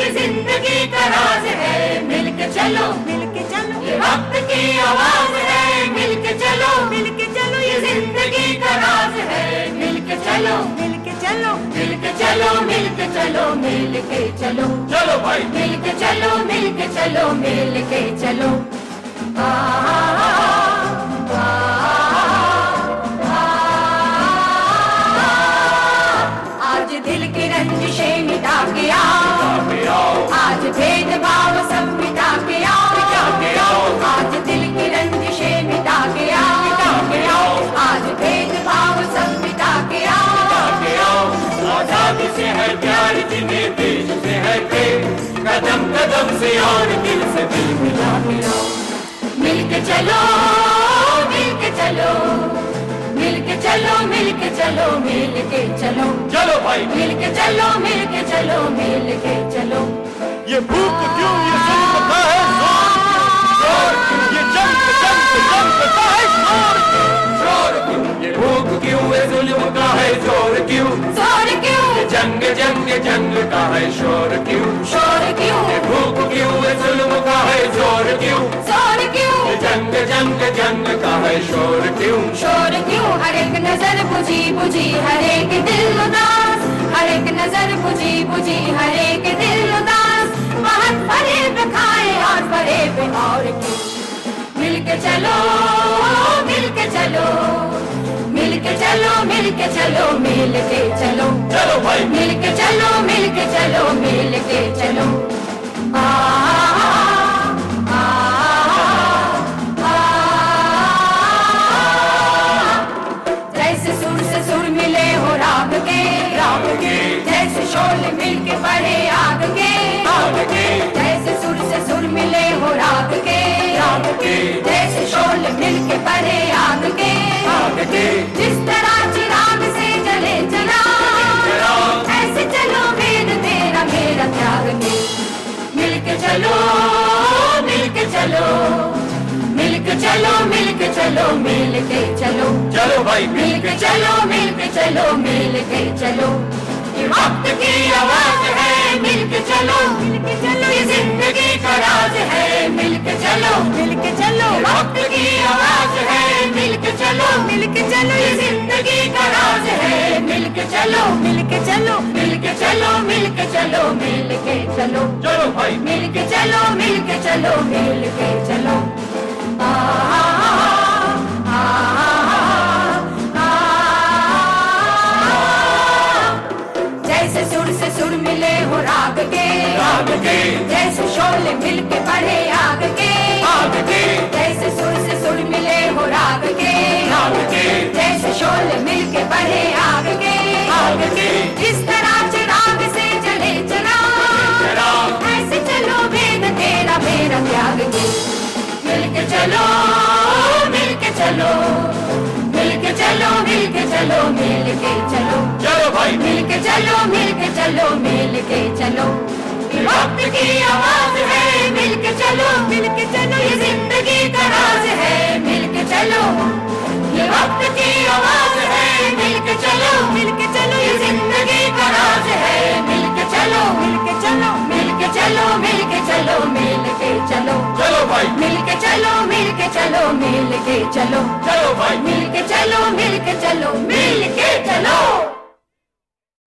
ये ज़िंदगी का राज है मिलके चलो मिलके चलो ये वक्त की आवाज़ है मिलके चलो मिलके चलो ये ज़िंदगी का राज है मिलके चलो मिलके चलो मिलके चलो मिलके चलो मिलके चलो चलो भाई मिलके चलो मिलके चलो मिलके चलो आ से और दिल से दिल मिला मिल के चलो मिल के चलो मिल के चलो मिल के चलो मिल के चलो। चलो भाई। मिल के चलो मिल के चलो मिल के चलो। ये भूख क्यों ये जुल्म का है ज़ोर ये जंग जंग जंग का है ज़ोर ज़ोर ये भूख क्यों ये जुल्म का है ज़ोर क्यों? ज़ोर क्यों? जंग जंग जंग का है शोर क्यों? जंग जंग का है शोर क्यों? शोर क्यों? हर एक नज़र बुझी बुझी हर एक दिल उदास। हर एक नज़र बुझी बुझी हर एक दिल उदास। बहुत फरेब खाए और फरेब और क्यों? मिल के चलो मिल के चलो मिल के चलो मिल के चलो मिल के चलो। चलो भाई। मिल के चलो मिल के चलो मिल के चलो। जैसे शोल मिल के बढ़े आग के। आग के। जैसे सुर से सुर मिले हो राग के। आग के। जैसे शोल बढ़े आग के। आग के। जिस तरह चिराग से जले चला ऐसे चलो वेद तेरा मेरा त्याग के। मिल के चलो मिल के चलो। मिल के चलो मिल के चलो मिल के चलो। चलो भाई मिल के चलो मिल के चलो मिल के चलो। वक्त की आवाज़ है मिल के चलो। मिल के चलो ये ज़िंदगी का राज है मिल के चलो। मिल के चलो वक्त की आवाज़ है मिल के चलो। मिल के चलो। ये ज़िंदगी का राज है मिल के चलो। मिल के चलो। मिल के चलो मिल के चलो मिल के चलो। चलो भाई। मिल के चलो मिल के चलो मिल के चलो। आग के। जैसे शोले मिल के बढ़े आग के। आग के। जैसे सुर से सुर मिले हो राग के। आग के। जैसे शोले मिल के बढ़े आग के। आग के। इस तरह चिराग से जले चला। ऐसे चलो वेद तेरा मेरा त्याग के। मिल के चलो मिल के चलो। मिल के चलो मिल के चलो। मिल के चलो। चलो भाई। मिल के चलो मिल के चलो मिल के चलो। वक्त की आवाज़ है मिल के चलो। मिल के चलो। ये ज़िंदगी का राज है मिल के चलो। ये वक्त की आवाज़ है मिल के चलो। मिल के चलो। ये ज़िंदगी का राज है मिल के चलो। मिल के चलो। मिल के चलो मिल के चलो मिल के चलो। चलो भाई। मिल के चलो मिल के चलो मिल के चलो। चलो भाई। मिल के चलो मिल के चलो मिल